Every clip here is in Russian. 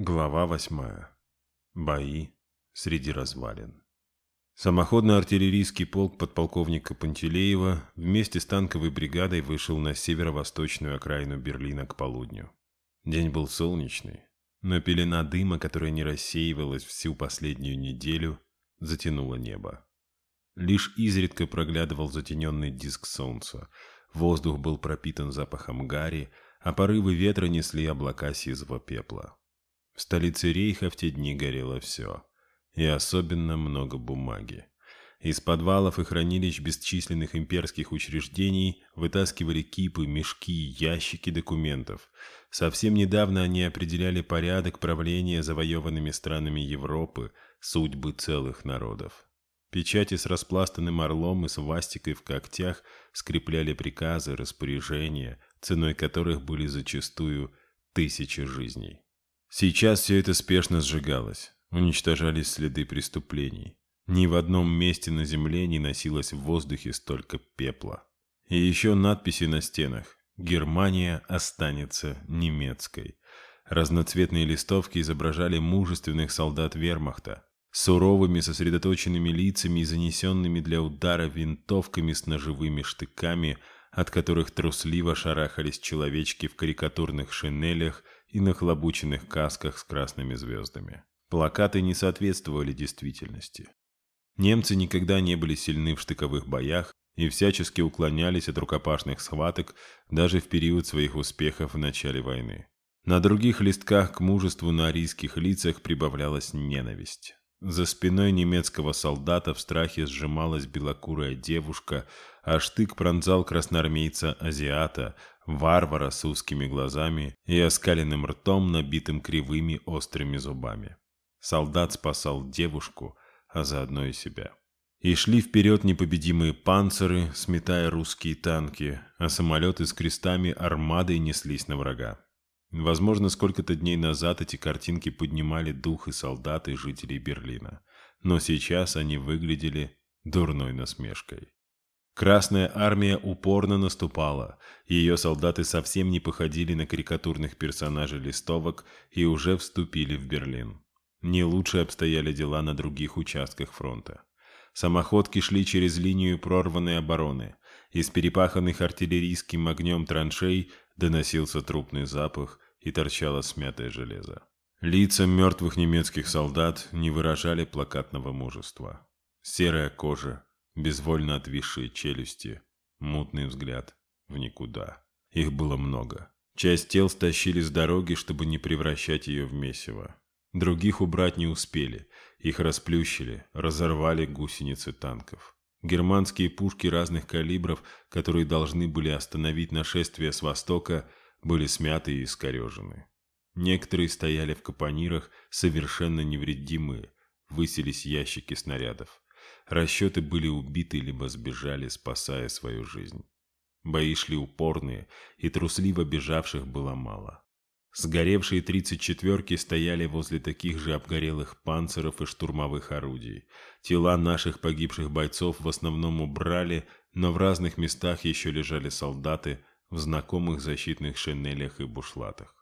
Глава 8. Бои среди развалин. Самоходный артиллерийский полк подполковника Пантелеева вместе с танковой бригадой вышел на северо-восточную окраину Берлина к полудню. День был солнечный, но пелена дыма, которая не рассеивалась всю последнюю неделю, затянула небо. Лишь изредка проглядывал затененный диск солнца, воздух был пропитан запахом гари, а порывы ветра несли облака сизого пепла. В столице Рейха в те дни горело все, и особенно много бумаги. Из подвалов и хранилищ бесчисленных имперских учреждений вытаскивали кипы, мешки, ящики документов. Совсем недавно они определяли порядок правления завоеванными странами Европы, судьбы целых народов. Печати с распластанным орлом и с вастикой в когтях скрепляли приказы, распоряжения, ценой которых были зачастую тысячи жизней. Сейчас все это спешно сжигалось, ну, уничтожались следы преступлений. Ни в одном месте на земле не носилось в воздухе столько пепла. И еще надписи на стенах. Германия останется немецкой. Разноцветные листовки изображали мужественных солдат вермахта, суровыми сосредоточенными лицами и занесенными для удара винтовками с ножевыми штыками, от которых трусливо шарахались человечки в карикатурных шинелях и нахлобученных касках с красными звездами. Плакаты не соответствовали действительности. Немцы никогда не были сильны в штыковых боях и всячески уклонялись от рукопашных схваток даже в период своих успехов в начале войны. На других листках к мужеству на арийских лицах прибавлялась ненависть. За спиной немецкого солдата в страхе сжималась белокурая девушка, а штык пронзал красноармейца-азиата, Варвара с узкими глазами и оскаленным ртом, набитым кривыми острыми зубами. Солдат спасал девушку, а заодно и себя. И шли вперед непобедимые панциры, сметая русские танки, а самолеты с крестами армадой неслись на врага. Возможно, сколько-то дней назад эти картинки поднимали дух и солдат, и жителей Берлина. Но сейчас они выглядели дурной насмешкой. Красная армия упорно наступала, ее солдаты совсем не походили на карикатурных персонажей листовок и уже вступили в Берлин. Не лучше обстояли дела на других участках фронта. Самоходки шли через линию прорванной обороны. Из перепаханных артиллерийским огнем траншей доносился трупный запах и торчало смятое железо. Лица мертвых немецких солдат не выражали плакатного мужества. Серая кожа, безвольно отвисшие челюсти, мутный взгляд в никуда. Их было много. Часть тел стащили с дороги, чтобы не превращать ее в месиво. Других убрать не успели. Их расплющили, разорвали гусеницы танков. Германские пушки разных калибров, которые должны были остановить нашествие с востока, были смяты и искорежены. Некоторые стояли в капонирах, совершенно невредимые, выселись ящики снарядов. Расчеты были убиты либо сбежали, спасая свою жизнь. Бои шли упорные, и трусливо бежавших было мало. Сгоревшие тридцать четверки стояли возле таких же обгорелых панциров и штурмовых орудий. Тела наших погибших бойцов в основном убрали, но в разных местах еще лежали солдаты в знакомых защитных шинелях и бушлатах.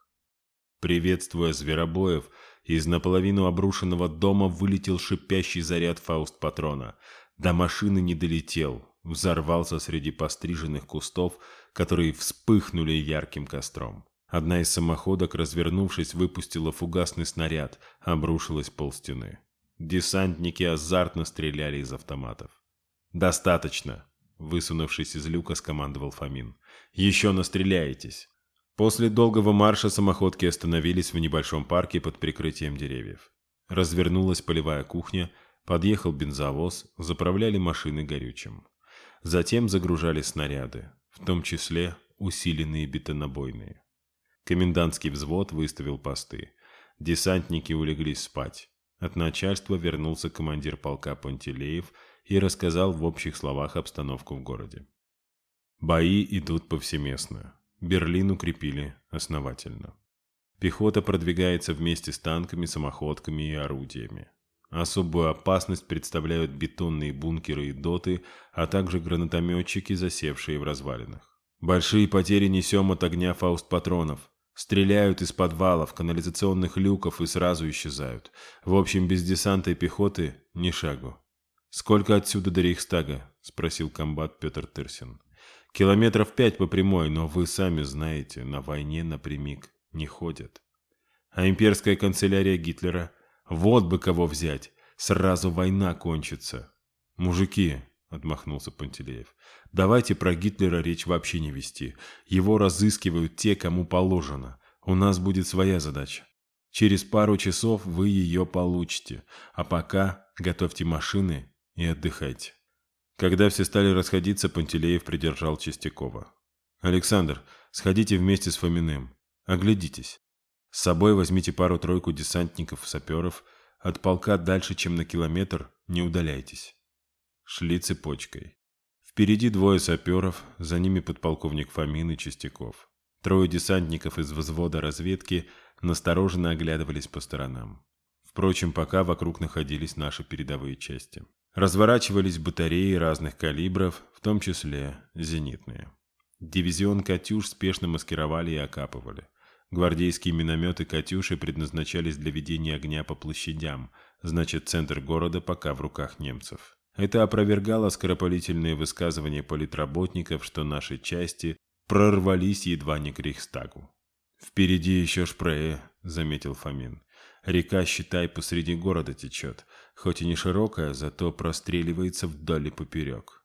Приветствуя зверобоев, из наполовину обрушенного дома вылетел шипящий заряд фауст-патрона. До машины не долетел, взорвался среди постриженных кустов, которые вспыхнули ярким костром. Одна из самоходок, развернувшись, выпустила фугасный снаряд, обрушилась полстены. Десантники азартно стреляли из автоматов. «Достаточно!» — высунувшись из люка, скомандовал Фомин. «Еще настреляетесь!» После долгого марша самоходки остановились в небольшом парке под прикрытием деревьев. Развернулась полевая кухня, подъехал бензовоз, заправляли машины горючим. Затем загружали снаряды, в том числе усиленные бетонобойные. Комендантский взвод выставил посты. Десантники улеглись спать. От начальства вернулся командир полка Пантелеев и рассказал в общих словах обстановку в городе. Бои идут повсеместно. Берлин укрепили основательно. Пехота продвигается вместе с танками, самоходками и орудиями. Особую опасность представляют бетонные бункеры и доты, а также гранатометчики, засевшие в развалинах. Большие потери несем от огня фаустпатронов. Стреляют из подвалов, канализационных люков и сразу исчезают. В общем, без десанта и пехоты ни шагу. «Сколько отсюда до Рейхстага?» – спросил комбат Петр Тырсин. Километров пять по прямой, но вы сами знаете, на войне напрямик не ходят. А имперская канцелярия Гитлера, вот бы кого взять, сразу война кончится. Мужики, — отмахнулся Пантелеев. «Давайте про Гитлера речь вообще не вести. Его разыскивают те, кому положено. У нас будет своя задача. Через пару часов вы ее получите. А пока готовьте машины и отдыхайте». Когда все стали расходиться, Пантелеев придержал Чистякова. «Александр, сходите вместе с Фоминым. Оглядитесь. С собой возьмите пару-тройку десантников-саперов. От полка дальше, чем на километр, не удаляйтесь». Шли цепочкой. Впереди двое саперов, за ними подполковник Фомин и Чистяков. Трое десантников из взвода разведки настороженно оглядывались по сторонам. Впрочем, пока вокруг находились наши передовые части. Разворачивались батареи разных калибров, в том числе зенитные. Дивизион «Катюш» спешно маскировали и окапывали. Гвардейские минометы «Катюши» предназначались для ведения огня по площадям, значит, центр города пока в руках немцев. Это опровергало скоропалительные высказывания политработников, что наши части прорвались едва не к Рейхстагу. «Впереди еще Шпрее», — заметил Фомин. «Река, считай, посреди города течет хоть и не широкая, зато простреливается вдоль и поперек.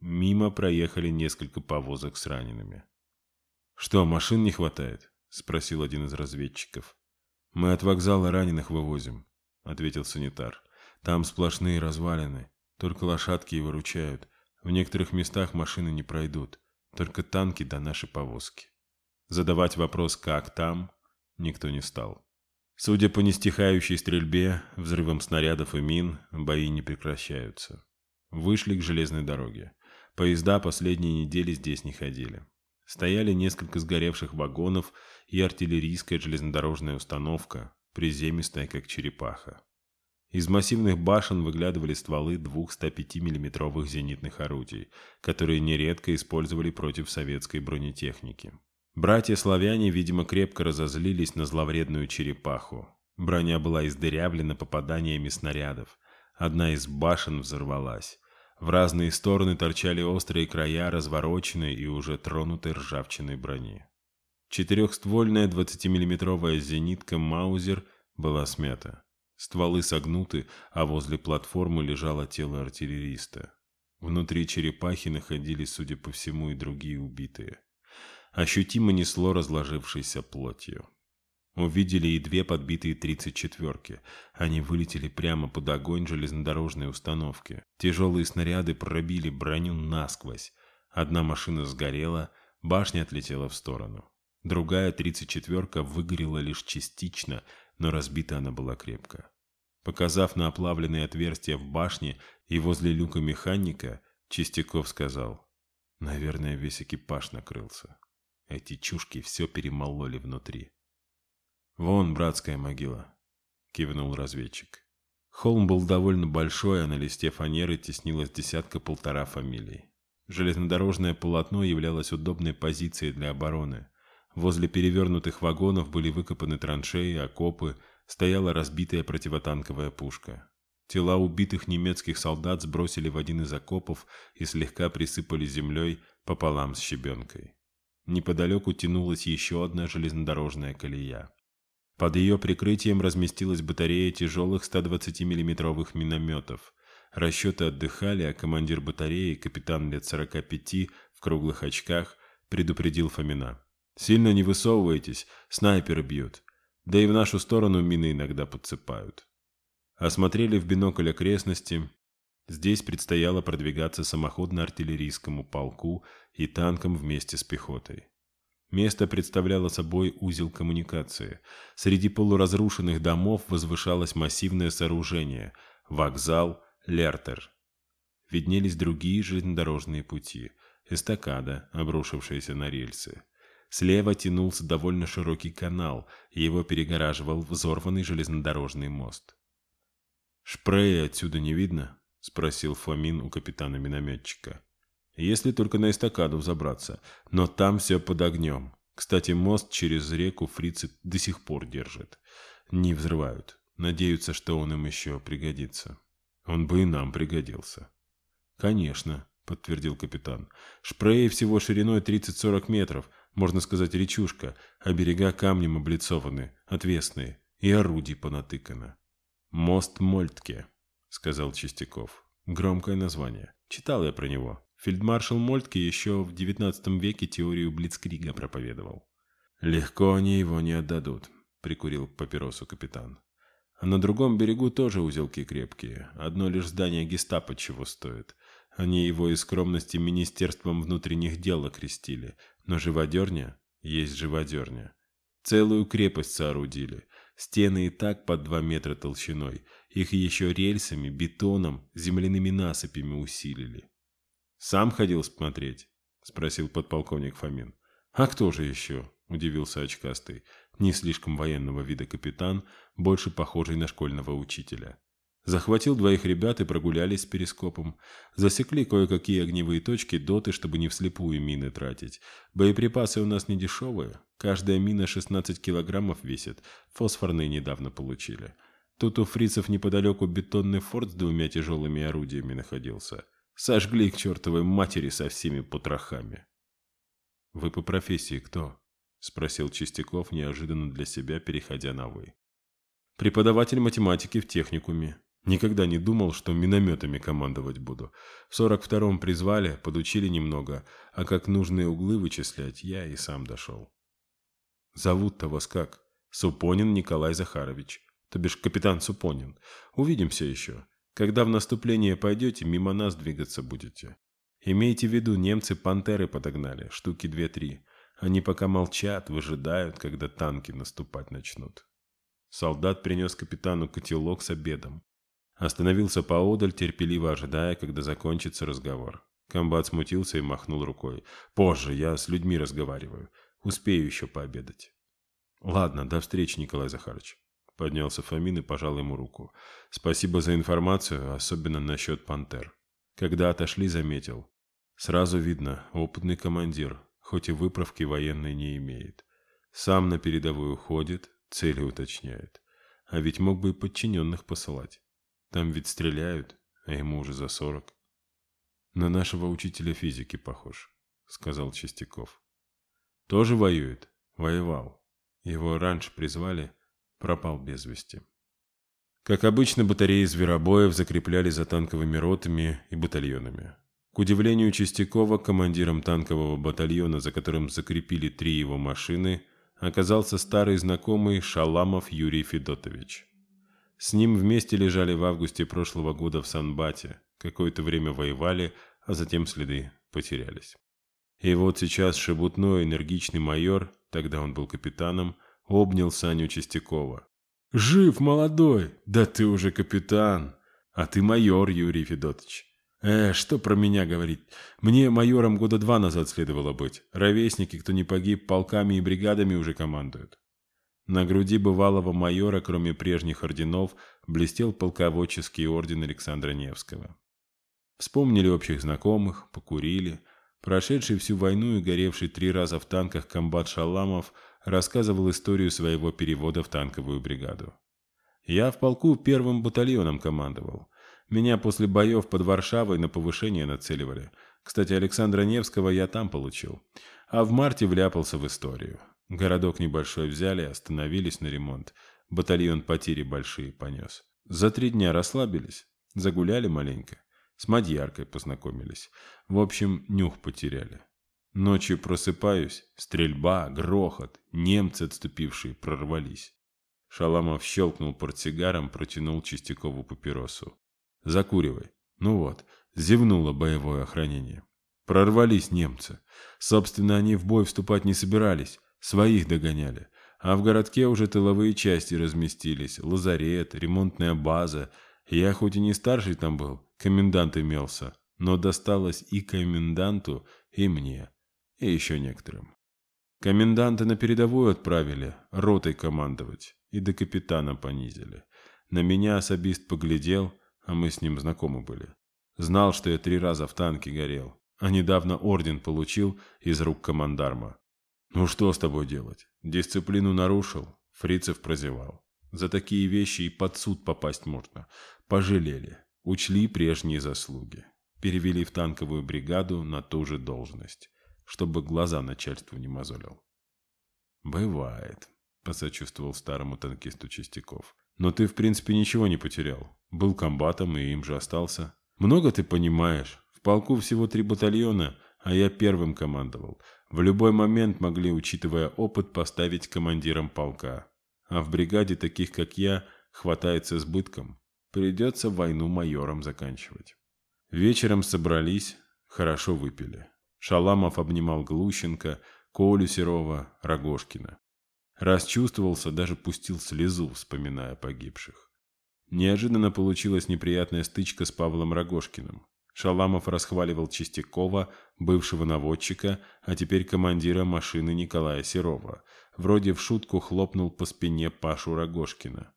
Мимо проехали несколько повозок с ранеными. «Что, машин не хватает?» – спросил один из разведчиков. «Мы от вокзала раненых вывозим», – ответил санитар. «Там сплошные развалины, только лошадки и выручают. В некоторых местах машины не пройдут, только танки да наши повозки». Задавать вопрос «как там?» никто не стал. Судя по нестихающей стрельбе, взрывам снарядов и мин, бои не прекращаются. Вышли к железной дороге. Поезда последние недели здесь не ходили. Стояли несколько сгоревших вагонов и артиллерийская железнодорожная установка, приземистая как черепаха. Из массивных башен выглядывали стволы двух 105 миллиметровых зенитных орудий, которые нередко использовали против советской бронетехники. Братья-славяне, видимо, крепко разозлились на зловредную черепаху. Броня была издырявлена попаданиями снарядов. Одна из башен взорвалась. В разные стороны торчали острые края развороченной и уже тронутой ржавчиной брони. Четырехствольная 20-миллиметровая зенитка «Маузер» была смята. Стволы согнуты, а возле платформы лежало тело артиллериста. Внутри черепахи находились, судя по всему, и другие убитые – ощутимо несло разложившейся плотью. Увидели и две подбитые тридцать четверки. Они вылетели прямо под огонь железнодорожной установки. Тяжелые снаряды пробили броню насквозь. Одна машина сгорела, башня отлетела в сторону. Другая тридцать четверка выгорела лишь частично, но разбита она была крепко. Показав на оплавленные отверстия в башне и возле люка механика, Чистяков сказал, «Наверное, весь экипаж накрылся». Эти чушки все перемололи внутри. «Вон братская могила», — кивнул разведчик. Холм был довольно большой, а на листе фанеры теснилось десятка-полтора фамилий. Железнодорожное полотно являлось удобной позицией для обороны. Возле перевернутых вагонов были выкопаны траншеи, окопы, стояла разбитая противотанковая пушка. Тела убитых немецких солдат сбросили в один из окопов и слегка присыпали землей пополам с щебенкой неподалеку тянулась еще одна железнодорожная колея. Под ее прикрытием разместилась батарея тяжелых 120 миллиметровых минометов. Расчеты отдыхали, а командир батареи, капитан лет 45 в круглых очках, предупредил Фомина. «Сильно не высовывайтесь, снайперы бьют. Да и в нашу сторону мины иногда подсыпают». Осмотрели в бинокль окрестности, Здесь предстояло продвигаться самоходно-артиллерийскому полку и танкам вместе с пехотой. Место представляло собой узел коммуникации. Среди полуразрушенных домов возвышалось массивное сооружение – вокзал Лертер. Виднелись другие железнодорожные пути – эстакада, обрушившаяся на рельсы. Слева тянулся довольно широкий канал, его перегораживал взорванный железнодорожный мост. «Шпрея отсюда не видно?» — спросил Фомин у капитана-минометчика. «Если только на эстакаду взобраться, но там все под огнем. Кстати, мост через реку фрицы до сих пор держит. Не взрывают. Надеются, что он им еще пригодится. Он бы и нам пригодился». «Конечно», — подтвердил капитан. Шпрее всего шириной 30-40 метров, можно сказать, речушка, а берега камнем облицованы, отвесные, и орудий понатыкано. Мост Мольтке». — сказал Чистяков. Громкое название. Читал я про него. Фельдмаршал Мольтке еще в XIX веке теорию Блицкрига проповедовал. «Легко они его не отдадут», — прикурил папиросу капитан. «А на другом берегу тоже узелки крепкие. Одно лишь здание гестапо чего стоит. Они его из скромности Министерством внутренних дел окрестили. Но живодерня есть живодерня. Целую крепость соорудили. Стены и так под два метра толщиной — их еще рельсами, бетоном, земляными насыпями усилили. «Сам ходил смотреть?» – спросил подполковник Фомин. «А кто же еще?» – удивился очкастый, не слишком военного вида капитан, больше похожий на школьного учителя. Захватил двоих ребят и прогулялись с перископом. Засекли кое-какие огневые точки доты, чтобы не вслепую мины тратить. Боеприпасы у нас не дешевые. Каждая мина 16 килограммов весит. Фосфорные недавно получили. Тут у фрицев неподалеку бетонный форт с двумя тяжелыми орудиями находился. Сожгли к чертовой матери со всеми потрохами. «Вы по профессии кто?» — спросил Чистяков, неожиданно для себя, переходя на «вы». «Преподаватель математики в техникуме. Никогда не думал, что минометами командовать буду. В сорок втором призвали, подучили немного, а как нужные углы вычислять, я и сам дошел». «Зовут-то вас как?» «Супонин Николай Захарович то бишь капитан Супонин. Увидимся еще. Когда в наступление пойдете, мимо нас двигаться будете. Имейте в виду, немцы пантеры подогнали, штуки две-три. Они пока молчат, выжидают, когда танки наступать начнут. Солдат принес капитану котелок с обедом. Остановился поодаль, терпеливо ожидая, когда закончится разговор. Комбат смутился и махнул рукой. «Позже, я с людьми разговариваю. Успею еще пообедать». «Ладно, до встречи, Николай Захарович» поднялся Фомин и пожал ему руку. «Спасибо за информацию, особенно насчет пантер». Когда отошли, заметил. «Сразу видно, опытный командир, хоть и выправки военной не имеет. Сам на передовую ходит, цели уточняет. А ведь мог бы и подчиненных посылать. Там ведь стреляют, а ему уже за сорок». «На нашего учителя физики похож», — сказал Чистяков. «Тоже воюет?» «Воевал. Его раньше призвали, пропал без вести. Как обычно, батареи зверобоев закрепляли за танковыми ротами и батальонами. К удивлению Чистякова, командиром танкового батальона, за которым закрепили три его машины, оказался старый знакомый Шаламов Юрий Федотович. С ним вместе лежали в августе прошлого года в Санбате, какое-то время воевали, а затем следы потерялись. И вот сейчас шебутной энергичный майор, тогда он был капитаном, обнял Саню Чистякова. «Жив, молодой! Да ты уже капитан! А ты майор, Юрий Федотович!» «Э, что про меня говорить? Мне майором года два назад следовало быть. Ровесники, кто не погиб, полками и бригадами уже командуют». На груди бывалого майора, кроме прежних орденов, блестел полководческий орден Александра Невского. Вспомнили общих знакомых, покурили. Прошедший всю войну и горевший три раза в танках комбат Шаламов – рассказывал историю своего перевода в танковую бригаду. «Я в полку первым батальоном командовал. Меня после боев под Варшавой на повышение нацеливали. Кстати, Александра Невского я там получил. А в марте вляпался в историю. Городок небольшой взяли, остановились на ремонт. Батальон потери большие понес. За три дня расслабились, загуляли маленько. С мадьяркой познакомились. В общем, нюх потеряли. Ночью просыпаюсь, стрельба, грохот, немцы отступившие прорвались. Шаламов щелкнул портсигаром, протянул Чистякову папиросу. «Закуривай. Ну вот, зевнуло боевое охранение. Прорвались немцы. Собственно, они в бой вступать не собирались, своих догоняли. А в городке уже тыловые части разместились, лазарет, ремонтная база. Я хоть и не старший там был, комендант имелся, но досталось и коменданту, и мне и еще некоторым. Коменданта на передовую отправили, ротой командовать, и до капитана понизили. На меня особист поглядел, а мы с ним знакомы были. Знал, что я три раза в танке горел, а недавно орден получил из рук командарма. Ну что с тобой делать? Дисциплину нарушил, фрицев прозевал. За такие вещи и под суд попасть можно. Пожалели, учли прежние заслуги. Перевели в танковую бригаду на ту же должность чтобы глаза начальству не мозолил. «Бывает», – посочувствовал старому танкисту Чистяков. «Но ты, в принципе, ничего не потерял. Был комбатом и им же остался. Много ты понимаешь. В полку всего три батальона, а я первым командовал. В любой момент могли, учитывая опыт, поставить командиром полка. А в бригаде таких, как я, хватается сбытком. Придется войну майором заканчивать». Вечером собрались, хорошо выпили. Шаламов обнимал Глущенко, Колю Серова, Рогожкина. Расчувствовался, даже пустил слезу, вспоминая погибших. Неожиданно получилась неприятная стычка с Павлом Рогожкиным. Шаламов расхваливал Чистякова, бывшего наводчика, а теперь командира машины Николая Серова. Вроде в шутку хлопнул по спине Пашу Рогожкина.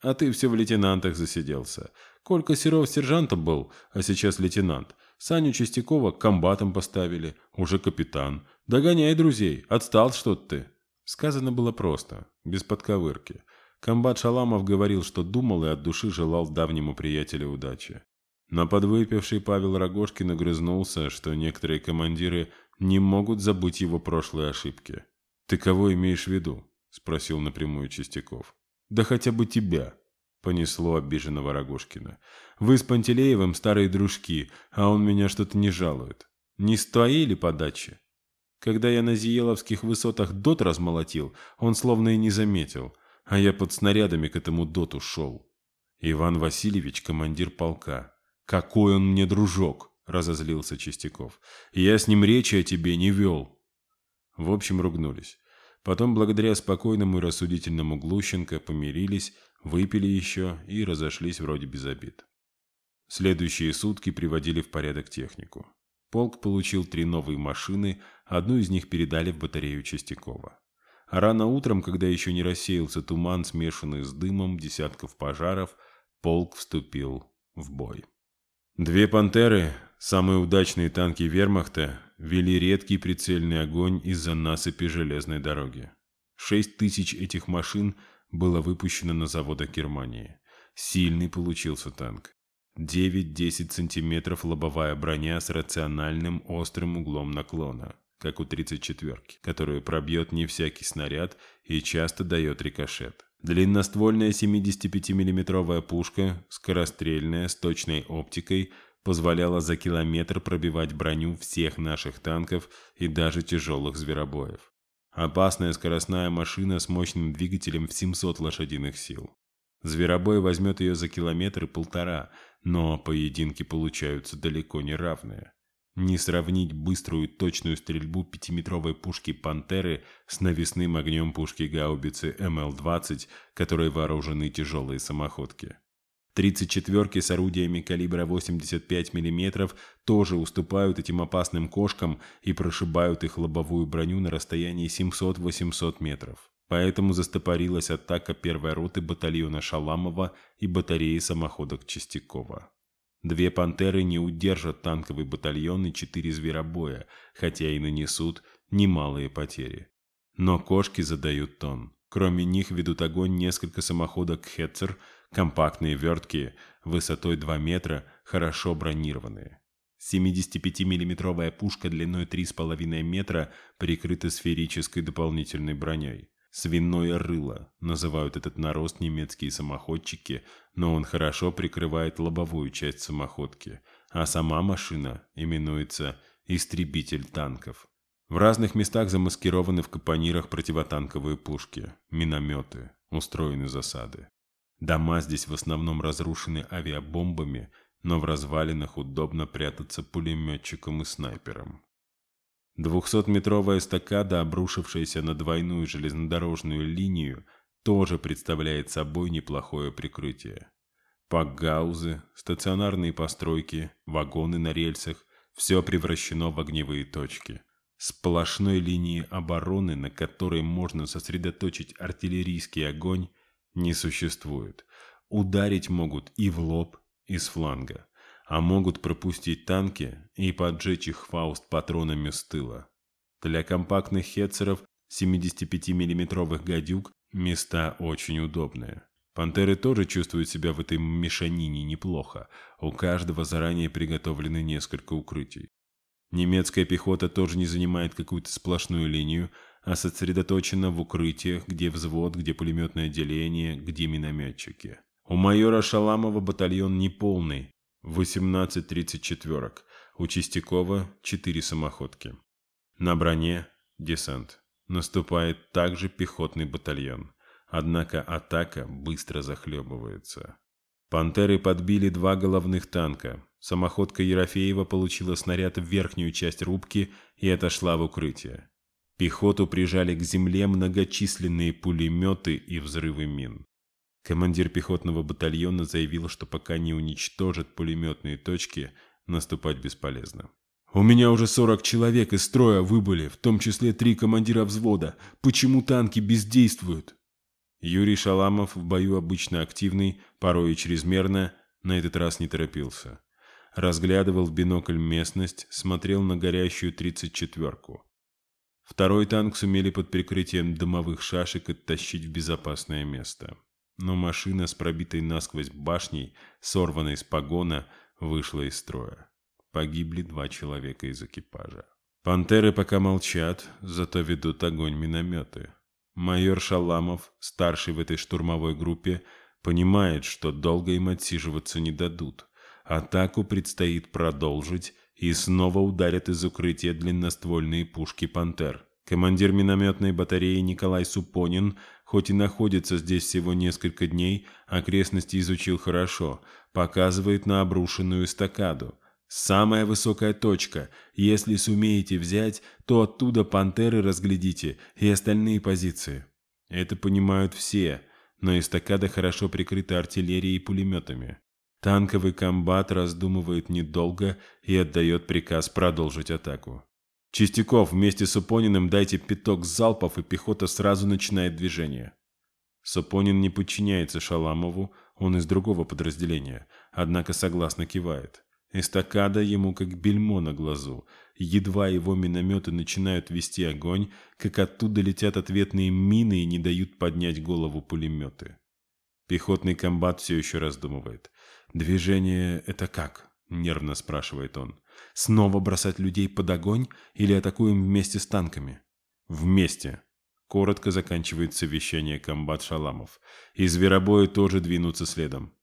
«А ты все в лейтенантах засиделся. Колька Серов сержантом был, а сейчас лейтенант. Саню Чистякова комбатом поставили, уже капитан. Догоняй друзей, отстал что-то ты. Сказано было просто, без подковырки. Комбат Шаламов говорил, что думал и от души желал давнему приятелю удачи. На подвыпивший Павел Рогожкин огрызнулся, что некоторые командиры не могут забыть его прошлые ошибки. «Ты кого имеешь в виду?» – спросил напрямую Чистяков. «Да хотя бы тебя», Понесло обиженного Рогожкина. «Вы с Пантелеевым старые дружки, а он меня что-то не жалует. Не с твоей ли подачи?» Когда я на Зиеловских высотах дот размолотил, он словно и не заметил, а я под снарядами к этому доту шел. Иван Васильевич – командир полка. «Какой он мне дружок!» – разозлился Чистяков. «Я с ним речи о тебе не вел!» В общем, ругнулись. Потом, благодаря спокойному и рассудительному Глущенко, помирились, выпили еще и разошлись вроде без обид. Следующие сутки приводили в порядок технику. Полк получил три новые машины, одну из них передали в батарею Чистякова. А рано утром, когда еще не рассеялся туман, смешанный с дымом десятков пожаров, полк вступил в бой. Две «Пантеры», самые удачные танки вермахта, вели редкий прицельный огонь из-за насыпи железной дороги. Шесть тысяч этих машин – было выпущено на заводах Германии. Сильный получился танк. 9-10 сантиметров лобовая броня с рациональным острым углом наклона, как у 34-ки, которую пробьет не всякий снаряд и часто дает рикошет. Длинноствольная 75 миллиметровая пушка, скорострельная, с точной оптикой, позволяла за километр пробивать броню всех наших танков и даже тяжелых зверобоев. Опасная скоростная машина с мощным двигателем в 700 лошадиных сил. Зверобой возьмет ее за километр и полтора, но поединки получаются далеко не равные. Не сравнить быструю точную стрельбу пятиметровой пушки «Пантеры» с навесным огнем пушки гаубицы МЛ-20, которой вооружены тяжелые самоходки. 34-ки с орудиями калибра 85 мм тоже уступают этим опасным кошкам и прошибают их лобовую броню на расстоянии 700-800 метров. Поэтому застопорилась атака первой роты батальона Шаламова и батареи самоходок Чистякова. Две «Пантеры» не удержат танковый батальон и четыре зверобоя, хотя и нанесут немалые потери. Но кошки задают тон. Кроме них ведут огонь несколько самоходок «Хетцер», компактные вертки высотой 2 метра, хорошо бронированные. 75-миллиметровая пушка длиной 3,5 метра прикрыта сферической дополнительной броней. «Свиное рыло» называют этот нарост немецкие самоходчики, но он хорошо прикрывает лобовую часть самоходки, а сама машина именуется «истребитель танков». В разных местах замаскированы в капонирах противотанковые пушки, минометы, устроены засады. Дома здесь в основном разрушены авиабомбами, но в развалинах удобно прятаться пулеметчиком и снайпером. 200-метровая эстакада, обрушившаяся на двойную железнодорожную линию, тоже представляет собой неплохое прикрытие. Пакгаузы, стационарные постройки, вагоны на рельсах – все превращено в огневые точки. Сплошной линии обороны, на которой можно сосредоточить артиллерийский огонь – не существует. Ударить могут и в лоб, и с фланга, а могут пропустить танки и поджечь их фауст патронами с тыла. Для компактных хетцеров 75 миллиметровых «Гадюк» места очень удобные. Пантеры тоже чувствуют себя в этой мешанине неплохо. У каждого заранее приготовлены несколько укрытий. Немецкая пехота тоже не занимает какую-то сплошную линию, а сосредоточена в укрытиях, где взвод, где пулеметное отделение, где минометчики. У майора Шаламова батальон неполный, 18 34-ок, у Чистякова 4 самоходки. На броне – десант. Наступает также пехотный батальон. Однако атака быстро захлебывается. «Пантеры» подбили два головных танка. Самоходка Ерофеева получила снаряд в верхнюю часть рубки и отошла в укрытие. Пехоту прижали к земле многочисленные пулеметы и взрывы мин. Командир пехотного батальона заявил, что пока не уничтожат пулеметные точки, наступать бесполезно. «У меня уже 40 человек из строя выбыли, в том числе три командира взвода. Почему танки бездействуют?» Юрий Шаламов, в бою обычно активный, порой и чрезмерно, на этот раз не торопился. Разглядывал в бинокль местность, смотрел на горящую тридцать четверку. Второй танк сумели под прикрытием дымовых шашек оттащить в безопасное место. Но машина с пробитой насквозь башней, сорванной с погона, вышла из строя. Погибли два человека из экипажа. Пантеры пока молчат, зато ведут огонь минометы. Майор Шаламов, старший в этой штурмовой группе, понимает, что долго им отсиживаться не дадут. Атаку предстоит продолжить и снова ударят из укрытия длинноствольные пушки «Пантер». Командир минометной батареи Николай Супонин, хоть и находится здесь всего несколько дней, окрестности изучил хорошо, показывает на обрушенную эстакаду. Самая высокая точка. Если сумеете взять, то оттуда «Пантеры» разглядите и остальные позиции. Это понимают все, но эстакада хорошо прикрыта артиллерией и пулеметами. Танковый комбат, раздумывает недолго и отдает приказ продолжить атаку. Чистяков вместе с Упониным дайте пяток залпов, и пехота сразу начинает движение. Сапонин не подчиняется Шаламову, он из другого подразделения, однако согласно кивает. Эстакада ему как бельмо на глазу. Едва его минометы начинают вести огонь, как оттуда летят ответные мины и не дают поднять голову пулеметы. Пехотный комбат все еще раздумывает. Движение — это как? — нервно спрашивает он. Снова бросать людей под огонь или атакуем вместе с танками? Вместе. Коротко заканчивает совещание комбат Шаламов. И зверобои тоже двинутся следом.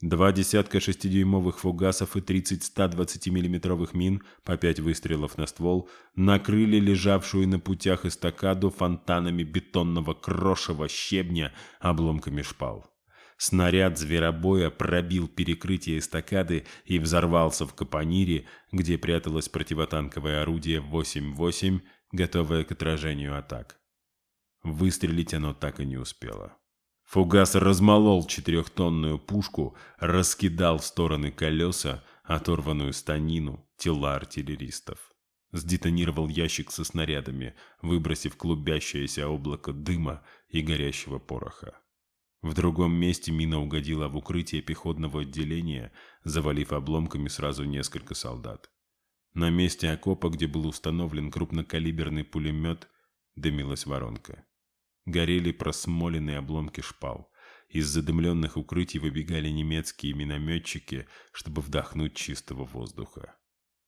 Два десятка шестидюймовых фугасов и 30 120 миллиметровых мин по пять выстрелов на ствол накрыли лежавшую на путях эстакаду фонтанами бетонного крошева щебня обломками шпал. Снаряд зверобоя пробил перекрытие эстакады и взорвался в Капонире, где пряталось противотанковое орудие 8-8, готовое к отражению атак. Выстрелить оно так и не успело. Фугас размолол четырехтонную пушку, раскидал в стороны колеса, оторванную станину, тела артиллеристов. Сдетонировал ящик со снарядами, выбросив клубящееся облако дыма и горящего пороха. В другом месте мина угодила в укрытие пехотного отделения, завалив обломками сразу несколько солдат. На месте окопа, где был установлен крупнокалиберный пулемет, дымилась воронка. Горели просмоленные обломки шпал. Из задымленных укрытий выбегали немецкие минометчики, чтобы вдохнуть чистого воздуха.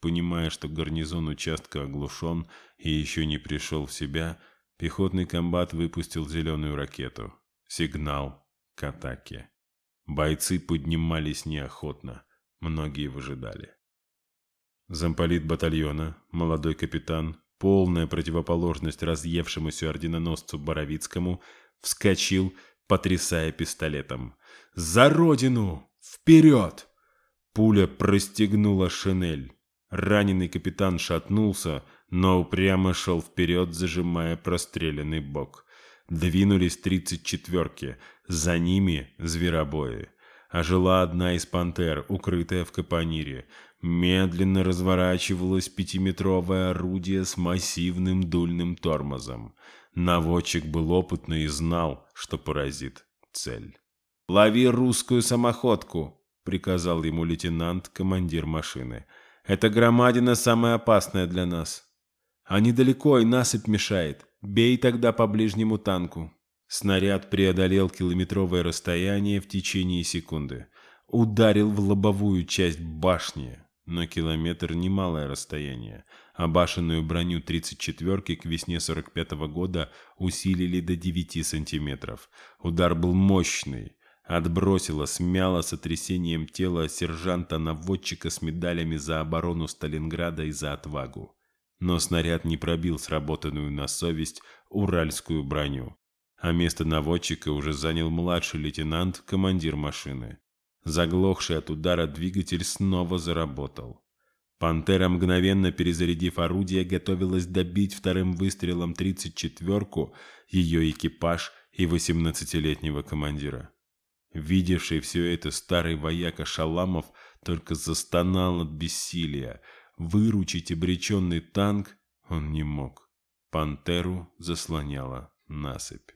Понимая, что гарнизон участка оглушен и еще не пришел в себя, пехотный комбат выпустил зеленую ракету. Сигнал к атаке. Бойцы поднимались неохотно, многие выжидали. Замполит батальона, молодой капитан, полная противоположность разъевшемуся орденоносцу Боровицкому, вскочил, потрясая пистолетом. «За родину! Вперед!» Пуля простегнула шинель. Раненый капитан шатнулся, но упрямо шел вперед, зажимая простреленный бок. Двинулись тридцать четверки, за ними зверобои. а жила одна из пантер, укрытая в капонире. Медленно разворачивалось пятиметровое орудие с массивным дульным тормозом. Наводчик был опытный и знал, что поразит цель. «Лови русскую самоходку!» — приказал ему лейтенант, командир машины. «Эта громадина самая опасная для нас. Они далеко, и насыпь мешает. Бей тогда по ближнему танку. Снаряд преодолел километровое расстояние в течение секунды. Ударил в лобовую часть башни, но километр – немалое расстояние. А башенную броню 34-ки к весне 45-го года усилили до 9 сантиметров. Удар был мощный. Отбросило, смяло сотрясением тела сержанта-наводчика с медалями за оборону Сталинграда и за отвагу но снаряд не пробил сработанную на совесть уральскую броню, а место наводчика уже занял младший лейтенант, командир машины. Заглохший от удара двигатель снова заработал. Пантера, мгновенно перезарядив орудие, готовилась добить вторым выстрелом 34-ку, ее экипаж и 18-летнего командира. Видевший все это старый вояка Шаламов только застонал от бессилия – Выручить обреченный танк он не мог. Пантеру заслоняла насыпь.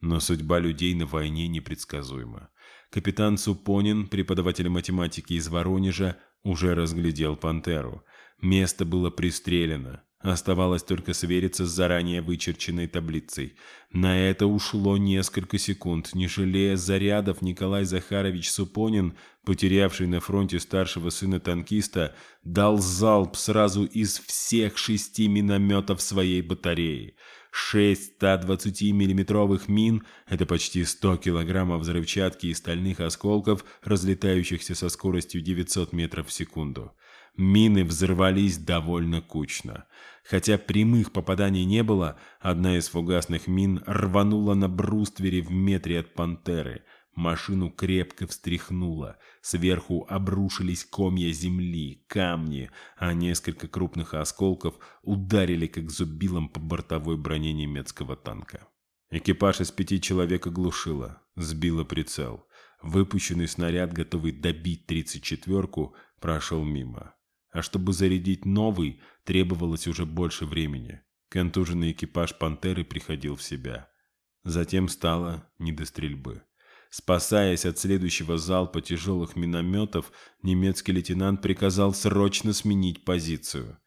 Но судьба людей на войне непредсказуема. Капитан Супонин, преподаватель математики из Воронежа, уже разглядел пантеру. Место было пристрелено. Оставалось только свериться с заранее вычерченной таблицей. На это ушло несколько секунд. Не жалея зарядов, Николай Захарович Супонин, потерявший на фронте старшего сына танкиста, дал залп сразу из всех шести минометов своей батареи. 620 миллиметровых мин – это почти 100 килограммов взрывчатки и стальных осколков, разлетающихся со скоростью 900 метров в секунду. Мины взорвались довольно кучно. Хотя прямых попаданий не было, одна из фугасных мин рванула на бруствере в метре от «Пантеры». Машину крепко встряхнуло. Сверху обрушились комья земли, камни, а несколько крупных осколков ударили как зубилом по бортовой броне немецкого танка. Экипаж из пяти человек оглушило, сбило прицел. Выпущенный снаряд, готовый добить тридцать четверку, прошел мимо а чтобы зарядить новый, требовалось уже больше времени. Контуженный экипаж «Пантеры» приходил в себя. Затем стало не до стрельбы. Спасаясь от следующего залпа тяжелых минометов, немецкий лейтенант приказал срочно сменить позицию.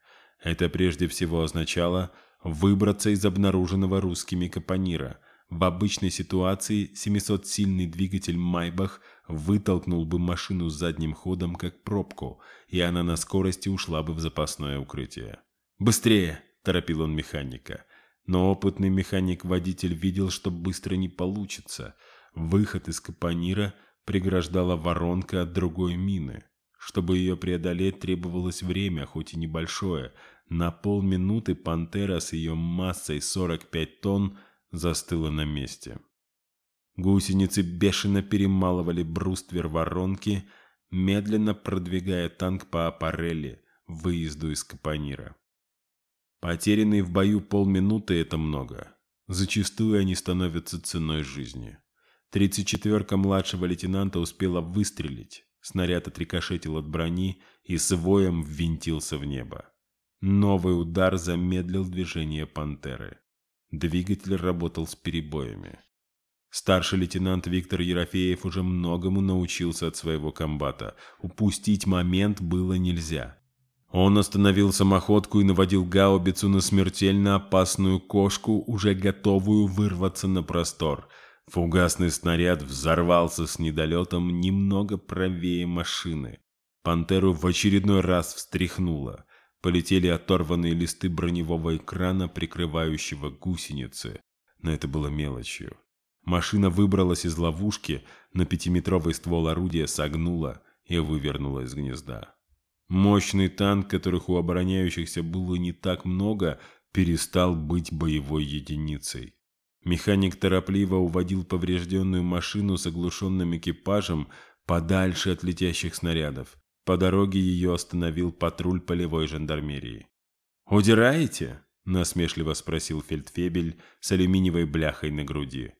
Это прежде всего означало выбраться из обнаруженного русскими капонира – в обычной ситуации 700-сильный двигатель «Майбах» вытолкнул бы машину с задним ходом, как пробку, и она на скорости ушла бы в запасное укрытие. «Быстрее!» – торопил он механика. Но опытный механик-водитель видел, что быстро не получится. Выход из капонира преграждала воронка от другой мины. Чтобы ее преодолеть, требовалось время, хоть и небольшое. На полминуты «Пантера» с ее массой 45 тонн застыла на месте. Гусеницы бешено перемалывали бруствер воронки, медленно продвигая танк по аппарели, выезду из Капанира. Потерянные в бою полминуты – это много. Зачастую они становятся ценой жизни. 34-ка младшего лейтенанта успела выстрелить. Снаряд отрикошетил от брони и с воем ввинтился в небо. Новый удар замедлил движение «Пантеры». Двигатель работал с перебоями. Старший лейтенант Виктор Ерофеев уже многому научился от своего комбата. Упустить момент было нельзя. Он остановил самоходку и наводил гаубицу на смертельно опасную кошку, уже готовую вырваться на простор. Фугасный снаряд взорвался с недолетом немного правее машины. Пантеру в очередной раз встряхнуло. Полетели оторванные листы броневого экрана, прикрывающего гусеницы, но это было мелочью. Машина выбралась из ловушки, на пятиметровый ствол орудия согнула и вывернула из гнезда. Мощный танк, которых у обороняющихся было не так много, перестал быть боевой единицей. Механик торопливо уводил поврежденную машину с оглушенным экипажем подальше от летящих снарядов по дороге ее остановил патруль полевой жандармерии. «Удираете?» – насмешливо спросил фельдфебель с алюминиевой бляхой на груди.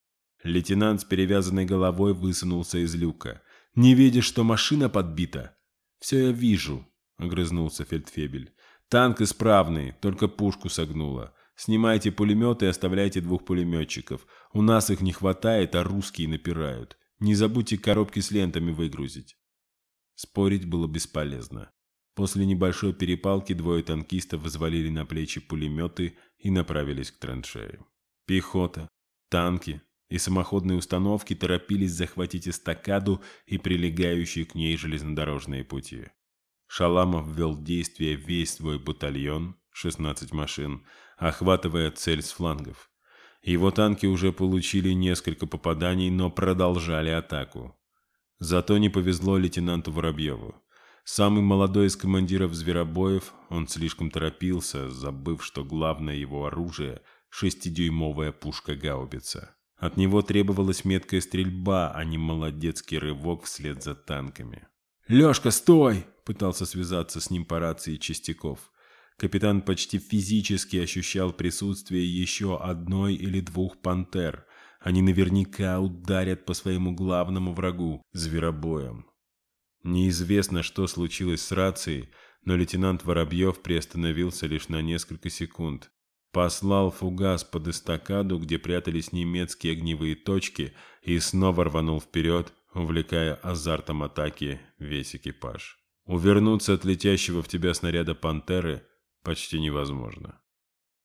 Лейтенант с перевязанной головой высунулся из люка. «Не видишь, что машина подбита?» «Все я вижу», – огрызнулся фельдфебель. «Танк исправный, только пушку согнула. Снимайте пулеметы и оставляйте двух пулеметчиков. У нас их не хватает, а русские напирают. Не забудьте коробки с лентами выгрузить». Спорить было бесполезно. После небольшой перепалки двое танкистов взвалили на плечи пулеметы и направились к траншеям. Пехота, танки и самоходные установки торопились захватить эстакаду и прилегающие к ней железнодорожные пути. Шаламов ввел в действие весь свой батальон, 16 машин, охватывая цель с флангов. Его танки уже получили несколько попаданий, но продолжали атаку. Зато не повезло лейтенанту Воробьеву. Самый молодой из командиров зверобоев, он слишком торопился, забыв, что главное его оружие – шестидюймовая пушка-гаубица. От него требовалась меткая стрельба, а не молодецкий рывок вслед за танками. «Лёшка, стой!» – пытался связаться с ним по рации Чистяков. Капитан почти физически ощущал присутствие еще одной или двух пантер – они наверняка ударят по своему главному врагу – зверобоем. Неизвестно, что случилось с рацией, но лейтенант Воробьев приостановился лишь на несколько секунд. Послал фугас под эстакаду, где прятались немецкие огневые точки, и снова рванул вперед, увлекая азартом атаки весь экипаж. Увернуться от летящего в тебя снаряда «Пантеры» почти невозможно.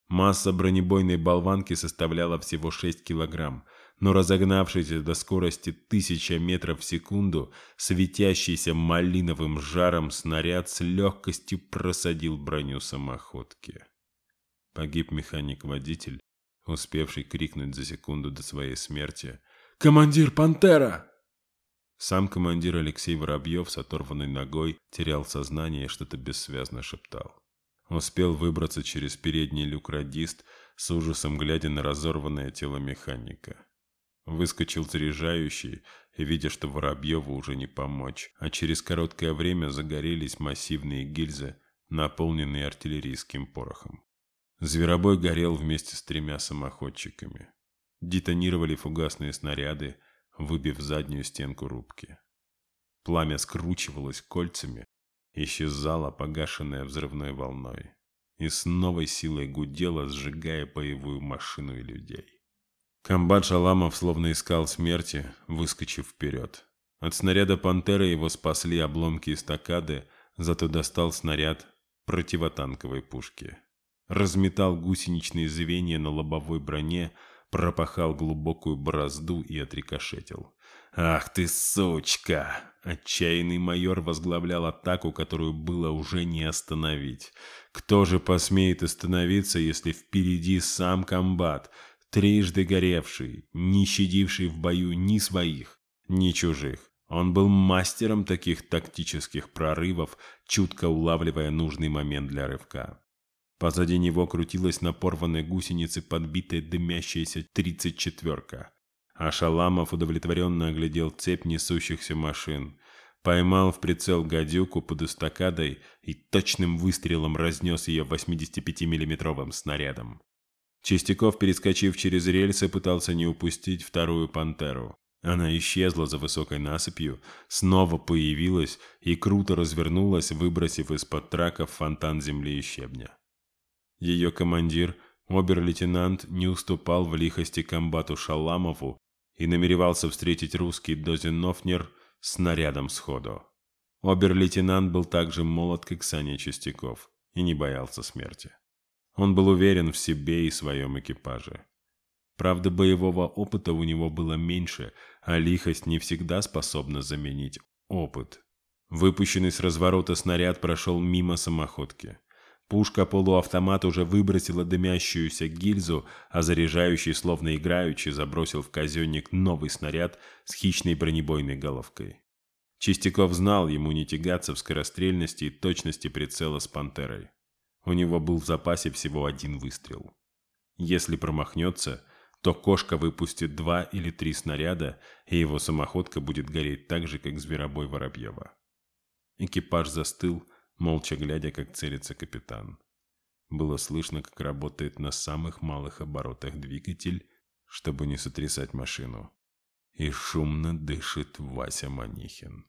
Масса бронебойной болванки составляла всего 6 килограмм, но разогнавшийся до скорости 1000 метров в секунду, светящийся малиновым жаром снаряд с легкостью просадил броню самоходки. Погиб механик-водитель, успевший крикнуть за секунду до своей смерти «Командир Пантера!». Сам командир Алексей Воробьев с оторванной ногой терял сознание и что-то бессвязно шептал. Успел выбраться через передний люк радист, с ужасом глядя на разорванное тело механика. Выскочил заряжающий, видя, что Воробьеву уже не помочь, а через короткое время загорелись массивные гильзы, наполненные артиллерийским порохом. Зверобой горел вместе с тремя самоходчиками. Детонировали фугасные снаряды, выбив заднюю стенку рубки. Пламя скручивалось кольцами, исчезала погашенная взрывной волной и с новой силой гудела, сжигая боевую машину и людей. Комбат Шаламов словно искал смерти, выскочив вперед. От снаряда «Пантеры» его спасли обломки эстакады, зато достал снаряд противотанковой пушки. Разметал гусеничные звенья на лобовой броне, пропахал глубокую борозду и отрикошетил. «Ах ты сучка!» Отчаянный майор возглавлял атаку, которую было уже не остановить. Кто же посмеет остановиться, если впереди сам комбат, трижды горевший, не щадивший в бою ни своих, ни чужих? Он был мастером таких тактических прорывов, чутко улавливая нужный момент для рывка. Позади него крутилась на порванной гусенице подбитая дымящаяся тридцать четверка. Ашаламов удовлетворенно оглядел цепь несущихся машин. Поймал в прицел гадюку под эстакадой и точным выстрелом разнес ее 85-миллиметровым снарядом. Чистяков, перескочив через рельсы, пытался не упустить вторую пантеру. Она исчезла за высокой насыпью, снова появилась и круто развернулась, выбросив из-под трака фонтан земли и щебня. Ее командир, обер-лейтенант, не уступал в лихости комбату Шаламову, и намеревался встретить русский дозеннофнер с нарядом сходу. Обер-лейтенант был так же молод, как Саня Чистяков, и не боялся смерти. Он был уверен в себе и своем экипаже. Правда, боевого опыта у него было меньше, а лихость не всегда способна заменить опыт. Выпущенный с разворота снаряд прошел мимо самоходки. Пушка полуавтомат уже выбросила дымящуюся гильзу, а заряжающий, словно играючи, забросил в казенник новый снаряд с хищной бронебойной головкой. Чистяков знал, ему не тягаться в скорострельности и точности прицела с «Пантерой». У него был в запасе всего один выстрел. Если промахнется, то кошка выпустит два или три снаряда, и его самоходка будет гореть так же, как зверобой Воробьева. Экипаж застыл, молча глядя, как целится капитан. Было слышно, как работает на самых малых оборотах двигатель, чтобы не сотрясать машину. И шумно дышит Вася Манихин.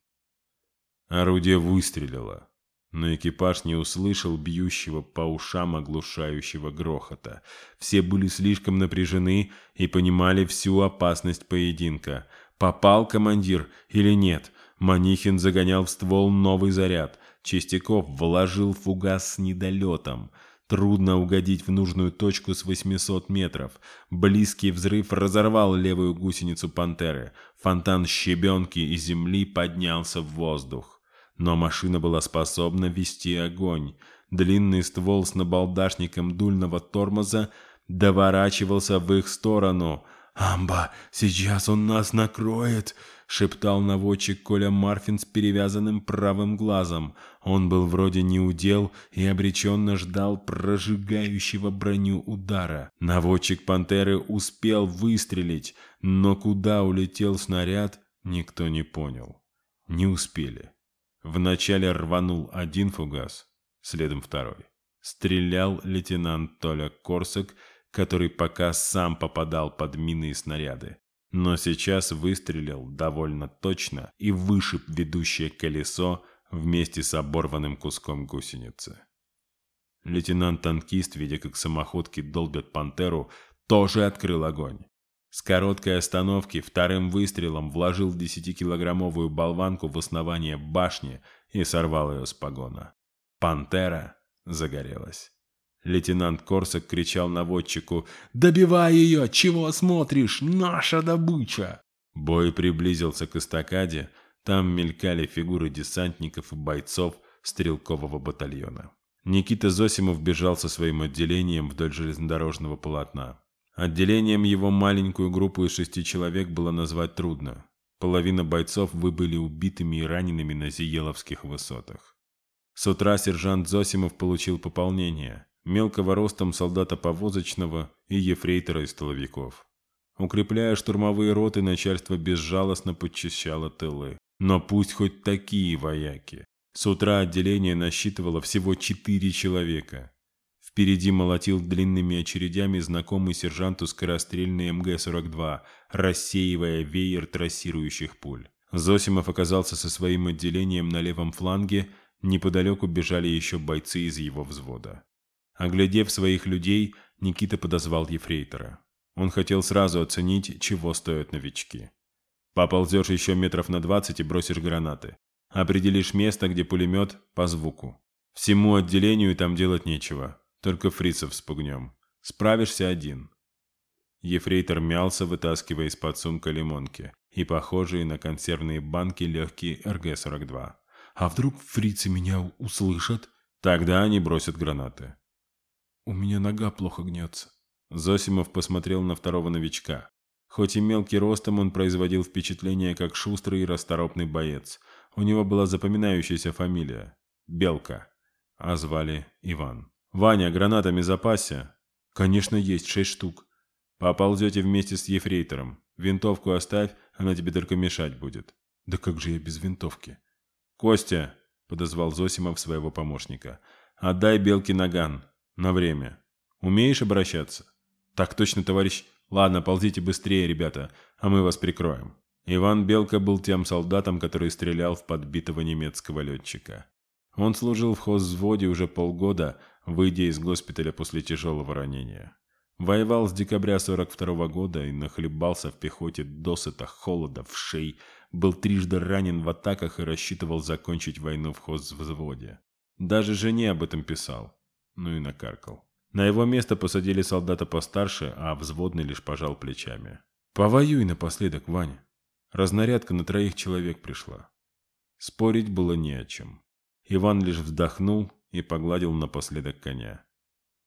Орудие выстрелило, но экипаж не услышал бьющего по ушам оглушающего грохота. Все были слишком напряжены и понимали всю опасность поединка. Попал командир или нет? Манихин загонял в ствол новый заряд. Чистяков вложил фугас с недолетом. Трудно угодить в нужную точку с 800 метров. Близкий взрыв разорвал левую гусеницу «Пантеры». Фонтан щебенки и земли поднялся в воздух. Но машина была способна вести огонь. Длинный ствол с набалдашником дульного тормоза доворачивался в их сторону – Амба, сейчас он нас накроет!» — шептал наводчик Коля Марфин с перевязанным правым глазом. Он был вроде неудел и обреченно ждал прожигающего броню удара. Наводчик «Пантеры» успел выстрелить, но куда улетел снаряд, никто не понял. Не успели. Вначале рванул один фугас, следом второй. Стрелял лейтенант Толя Корсак — который пока сам попадал под мины и снаряды. Но сейчас выстрелил довольно точно и вышиб ведущее колесо вместе с оборванным куском гусеницы. Лейтенант-танкист, видя, как самоходки долбят пантеру, тоже открыл огонь. С короткой остановки вторым выстрелом вложил 10-килограммовую болванку в основание башни и сорвал ее с погона. Пантера загорелась. Лейтенант Корсак кричал наводчику «Добивай ее! Чего смотришь? Наша добыча!» Бой приблизился к эстакаде. Там мелькали фигуры десантников и бойцов стрелкового батальона. Никита Зосимов бежал со своим отделением вдоль железнодорожного полотна. Отделением его маленькую группу из шести человек было назвать трудно. Половина бойцов вы были убитыми и ранеными на Зиеловских высотах. С утра сержант Зосимов получил пополнение мелкого ростом солдата Повозочного и ефрейтора из тыловиков. Укрепляя штурмовые роты, начальство безжалостно подчищало тылы. Но пусть хоть такие вояки. С утра отделение насчитывало всего четыре человека. Впереди молотил длинными очередями знакомый сержанту скорострельный МГ-42, рассеивая веер трассирующих пуль. Зосимов оказался со своим отделением на левом фланге, неподалеку бежали еще бойцы из его взвода. Оглядев своих людей, Никита подозвал ефрейтора. Он хотел сразу оценить, чего стоят новички. Поползешь еще метров на двадцать и бросишь гранаты. Определишь место, где пулемет, по звуку. Всему отделению там делать нечего. Только фрицев спугнем. Справишься один. Ефрейтор мялся, вытаскивая из-под сумка лимонки и похожие на консервные банки легкие РГ-42. А вдруг фрицы меня услышат? Тогда они бросят гранаты. «У меня нога плохо гнется». Зосимов посмотрел на второго новичка. Хоть и мелкий ростом, он производил впечатление как шустрый и расторопный боец. У него была запоминающаяся фамилия – Белка, а звали Иван. «Ваня, гранатами запасе?» «Конечно, есть, шесть штук». «Поползете вместе с ефрейтором. Винтовку оставь, она тебе только мешать будет». «Да как же я без винтовки?» «Костя!» – подозвал Зосимов своего помощника. «Отдай Белке наган, на время. Умеешь обращаться?» «Так точно, товарищ. Ладно, ползите быстрее, ребята, а мы вас прикроем». Иван Белка был тем солдатом, который стрелял в подбитого немецкого летчика. Он служил в хозвзводе уже полгода, выйдя из госпиталя после тяжелого ранения. Воевал с декабря 42 -го года и нахлебался в пехоте досыта, холода, в шей, был трижды ранен в атаках и рассчитывал закончить войну в хозвзводе. Даже жене об этом писал. Ну и накаркал. На его место посадили солдата постарше, а взводный лишь пожал плечами. «Повоюй напоследок, Ваня». Разнарядка на троих человек пришла. Спорить было не о чем. Иван лишь вздохнул и погладил напоследок коня.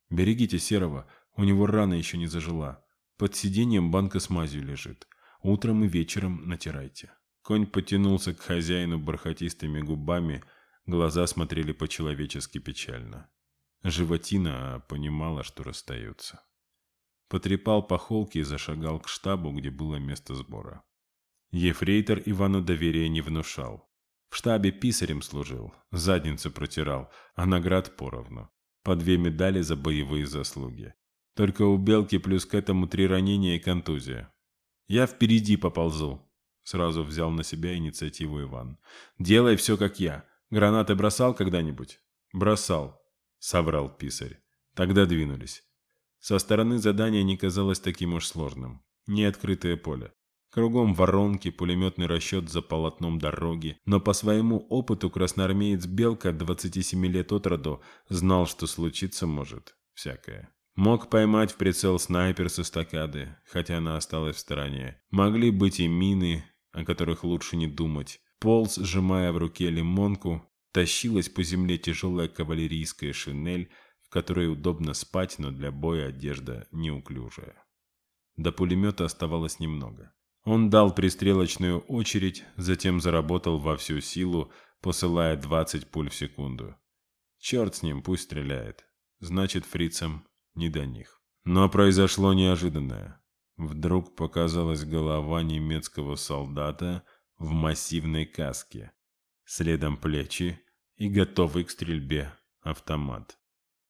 «Берегите Серого, у него рана еще не зажила. Под сиденьем банка с мазью лежит. Утром и вечером натирайте». Конь потянулся к хозяину бархатистыми губами, глаза смотрели по-человечески печально. Животина понимала, что расстаются. Потрепал по холке и зашагал к штабу, где было место сбора. Ефрейтор Ивану доверия не внушал. В штабе писарем служил, задницу протирал, а наград поровну. По две медали за боевые заслуги. Только у Белки плюс к этому три ранения и контузия. «Я впереди поползу», — сразу взял на себя инициативу Иван. «Делай все, как я. Гранаты бросал когда-нибудь?» «Бросал соврал писарь. Тогда двинулись. Со стороны задания не казалось таким уж сложным. Неоткрытое поле. Кругом воронки, пулеметный расчет за полотном дороги. Но по своему опыту красноармеец Белка, 27 лет от роду, знал, что случиться может. Всякое. Мог поймать в прицел снайпер со стакады, хотя она осталась в стороне. Могли быть и мины, о которых лучше не думать. Полз, сжимая в руке лимонку, тащилась по земле тяжелая кавалерийская шинель, в которой удобно спать, но для боя одежда неуклюжая. До пулемета оставалось немного. Он дал пристрелочную очередь, затем заработал во всю силу, посылая 20 пуль в секунду. Черт с ним, пусть стреляет. Значит, фрицам не до них. Но произошло неожиданное. Вдруг показалась голова немецкого солдата в массивной каске, следом плечи и готовый к стрельбе автомат.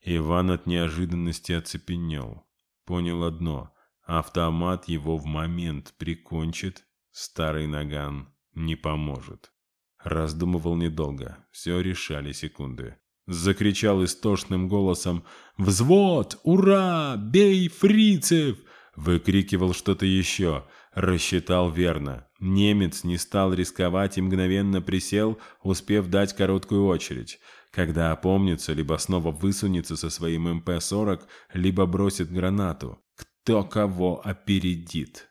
Иван от неожиданности оцепенел. Понял одно – автомат его в момент прикончит, старый наган не поможет. Раздумывал недолго, все решали секунды. Закричал истошным голосом «Взвод! Ура! Бей фрицев!» Выкрикивал что-то еще, рассчитал верно. Немец не стал рисковать и мгновенно присел, успев дать короткую очередь. Когда опомнится, либо снова высунется со своим эм МП-40, либо бросит гранату. Кто кого опередит?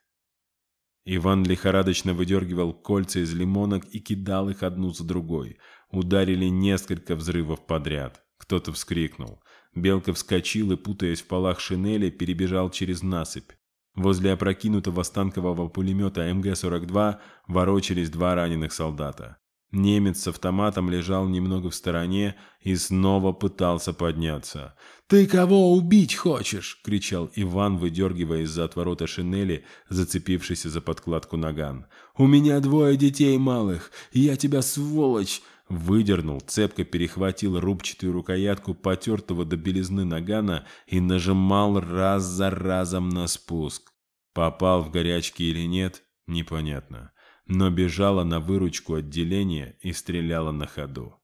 Иван лихорадочно выдергивал кольца из лимонок и кидал их одну за другой. Ударили несколько взрывов подряд. Кто-то вскрикнул. Белка вскочил и, путаясь в полах шинели, перебежал через насыпь. Возле опрокинутого станкового пулемета МГ-42 ворочались два раненых солдата. Немец с автоматом лежал немного в стороне и снова пытался подняться. «Ты кого убить хочешь?» – кричал Иван, выдергивая из-за отворота шинели, зацепившийся за подкладку наган. «У меня двое детей малых, я тебя, сволочь, выдернул, цепко перехватил рубчатую рукоятку потертого до белизны нагана и нажимал раз за разом на спуск. Попал в горячки или нет, непонятно, но бежала на выручку отделения и стреляла на ходу.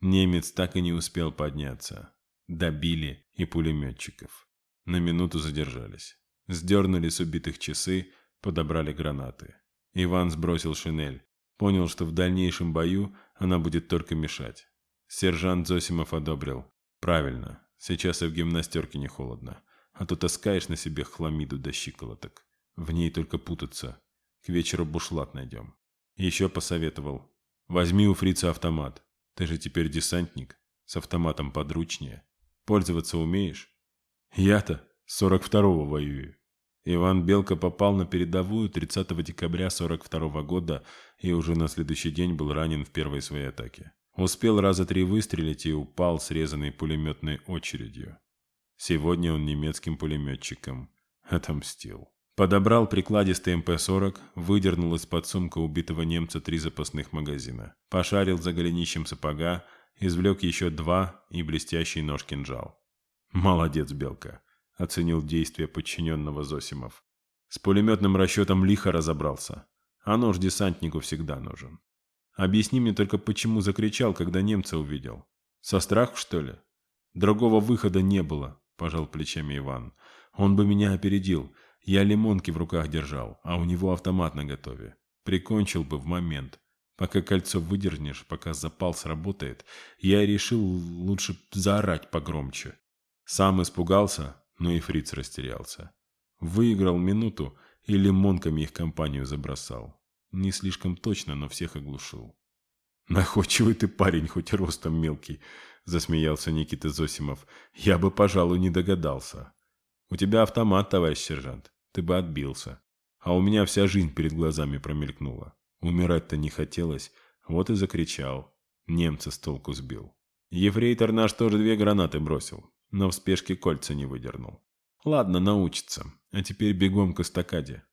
Немец так и не успел подняться. Добили и пулеметчиков. На минуту задержались. Сдернули с убитых часы, подобрали гранаты. Иван сбросил шинель, Понял, что в дальнейшем бою она будет только мешать. Сержант Зосимов одобрил. Правильно, сейчас и в гимнастерке не холодно. А то таскаешь на себе хламиду до щиколоток. В ней только путаться. К вечеру бушлат найдем. Еще посоветовал. Возьми у фрица автомат. Ты же теперь десантник. С автоматом подручнее. Пользоваться умеешь? Я-то сорок второго воюю. Иван Белка попал на передовую 30 декабря 42 года и уже на следующий день был ранен в первой своей атаке. Успел раза три выстрелить и упал срезанный пулеметной очередью. Сегодня он немецким пулеметчиком отомстил. Подобрал прикладистый эм МП-40, выдернул из-под сумка убитого немца три запасных магазина. Пошарил за голенищем сапога, извлек еще два и блестящий нож-кинжал. Молодец, Белка. — оценил действие подчиненного Зосимов. «С пулеметным расчетом лихо разобрался. А нож десантнику всегда нужен. Объясни мне только, почему закричал, когда немца увидел? Со страху, что ли? Другого выхода не было», — пожал плечами Иван. «Он бы меня опередил. Я лимонки в руках держал, а у него автомат на готове Прикончил бы в момент». Пока кольцо выдернешь, пока запал сработает, я решил лучше заорать погромче. Сам испугался, но и фриц растерялся. Выиграл минуту и лимонками их компанию забросал. Не слишком точно, но всех оглушил. «Находчивый ты парень, хоть ростом мелкий», – засмеялся Никита Зосимов. «Я бы, пожалуй, не догадался. У тебя автомат, товарищ сержант, ты бы отбился. А у меня вся жизнь перед глазами промелькнула. Умирать-то не хотелось, вот и закричал. Немца с толку сбил. Ефрейтор наш тоже две гранаты бросил, но в спешке кольца не выдернул. Ладно, научится. А теперь бегом к эстакаде.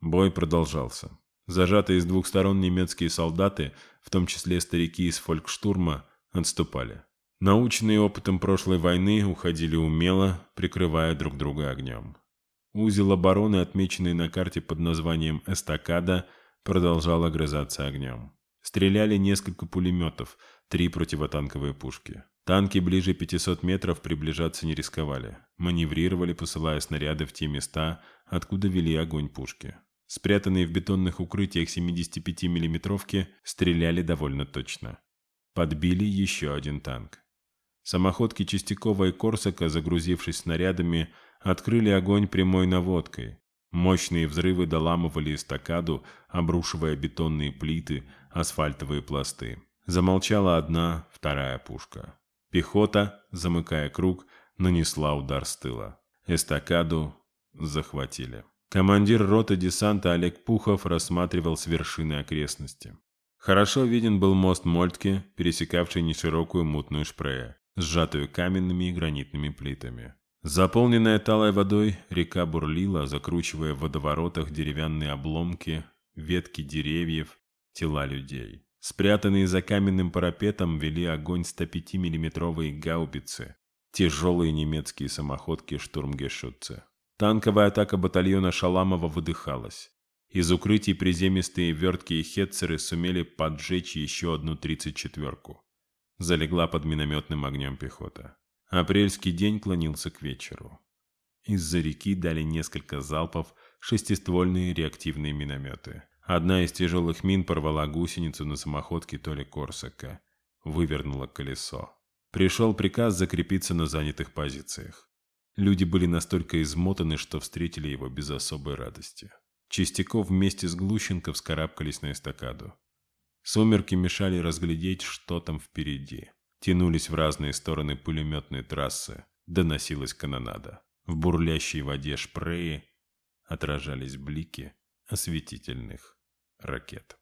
Бой продолжался. Зажатые с двух сторон немецкие солдаты, в том числе старики из фолькштурма, отступали. Научные опытом прошлой войны уходили умело, прикрывая друг друга огнем. Узел обороны, отмеченный на карте под названием «Эстакада», продолжал огрызаться огнем. Стреляли несколько пулеметов, три противотанковые пушки. Танки ближе 500 метров приближаться не рисковали. Маневрировали, посылая снаряды в те места, откуда вели огонь пушки. Спрятанные в бетонных укрытиях 75 миллиметровки стреляли довольно точно. Подбили еще один танк. Самоходки Чистякова и Корсака, загрузившись снарядами, открыли огонь прямой наводкой. Мощные взрывы доламывали эстакаду, обрушивая бетонные плиты, асфальтовые пласты. Замолчала одна, вторая пушка. Пехота, замыкая круг, нанесла удар с тыла. Эстакаду захватили. Командир роты десанта Олег Пухов рассматривал с вершины окрестности. Хорошо виден был мост Мольтки, пересекавший неширокую мутную шпрее, сжатую каменными и гранитными плитами. Заполненная талой водой, река бурлила, закручивая в водоворотах деревянные обломки, ветки деревьев, тела людей. Спрятанные за каменным парапетом вели огонь 105-миллиметровые гаубицы, тяжелые немецкие самоходки штурмгешутцы. Танковая атака батальона Шаламова выдыхалась. Из укрытий приземистые вертки и хетцеры сумели поджечь еще одну 34-ку. Залегла под минометным огнем пехота. Апрельский день клонился к вечеру. Из-за реки дали несколько залпов шестиствольные реактивные минометы. Одна из тяжелых мин порвала гусеницу на самоходке Толи Корсака. Вывернула колесо. Пришел приказ закрепиться на занятых позициях. Люди были настолько измотаны, что встретили его без особой радости. Чистяков вместе с Глущенко вскарабкались на эстакаду. Сумерки мешали разглядеть, что там впереди. Тянулись в разные стороны пулеметные трассы. Доносилась канонада. В бурлящей воде шпреи отражались блики осветительных ракет.